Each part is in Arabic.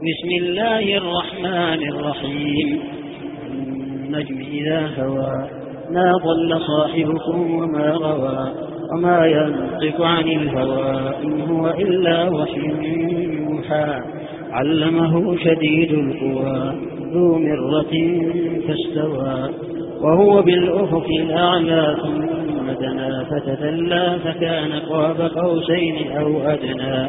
بسم الله الرحمن الرحيم. النجم إذا هوى ما ضل صاحبكم وما غوى وما ينطق عن الهوى إن هو إلا وحي يوحى. علمه شديد القوى ذو مرة فاستوى. وهو بالأفق الأعلى ثم دنا فتدلى فكان قاب قوسين أو أدنى.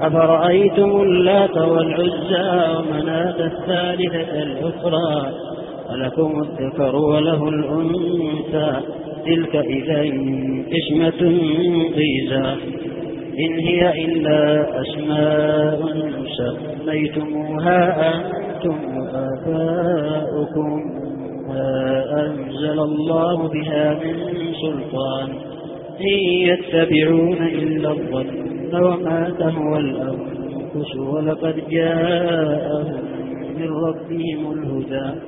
أفرأيتم اللات والعزى ومناة الثالثة الأخرى ألكم الذكر وله الأنثى تلك إذا قسمة ضيزى إن هي إلا أسماء سميتموها أنتم وآباؤكم ما أنزل الله بها من سلطان إن يتبعون إلا الظن وما تهوى الأنفس ولقد جاءهم من ربهم الهدى.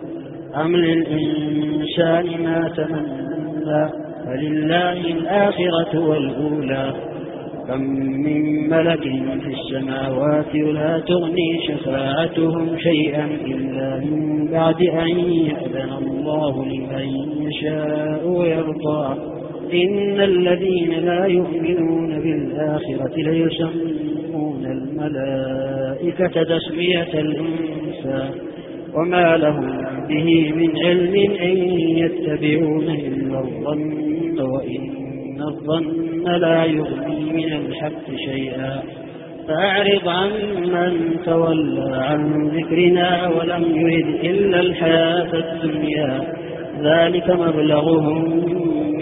أم للإنسان ما تمنى فلله الآخرة والأولى. كم من ملك في السماوات لا تغني شفاعتهم شيئا إلا من بعد أن يأذن الله لمن يشاء ويرضى. إن الذين لا يؤمنون بالآخرة ليسمون الملائكة تسمية الأنثى وما لهم به من علم إن يتبعون إلا الظن وإن الظن لا يغني من الحق شيئا فأعرض عن من تولى عن ذكرنا ولم يرد إلا الحياة الدنيا ذلك مبلغهم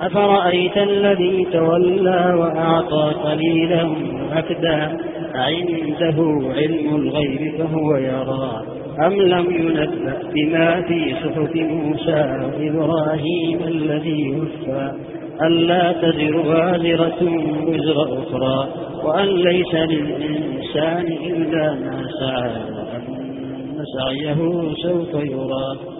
أفرأيت الذي تولى وأعطى قليلا وأكدى أعنده علم الغيب فهو يرى. أم لم ينبأ بما في صحف موسى وإبراهيم الذي وفى ألا تزر وازرة وزر أخرى وأن ليس للإنسان إلا ما سعى وأن سعيه سوف يرى.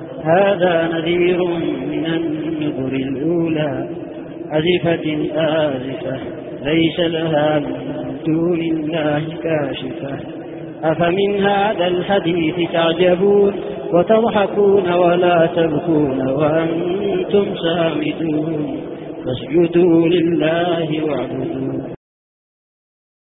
هذا نذير من النذر الأولى أزفة آزفة ليس لها من دون الله كاشفة. أفمن هذا الحديث تعجبون وتضحكون ولا تبكون وأنتم سامدون فاسجدوا لله واعبدوا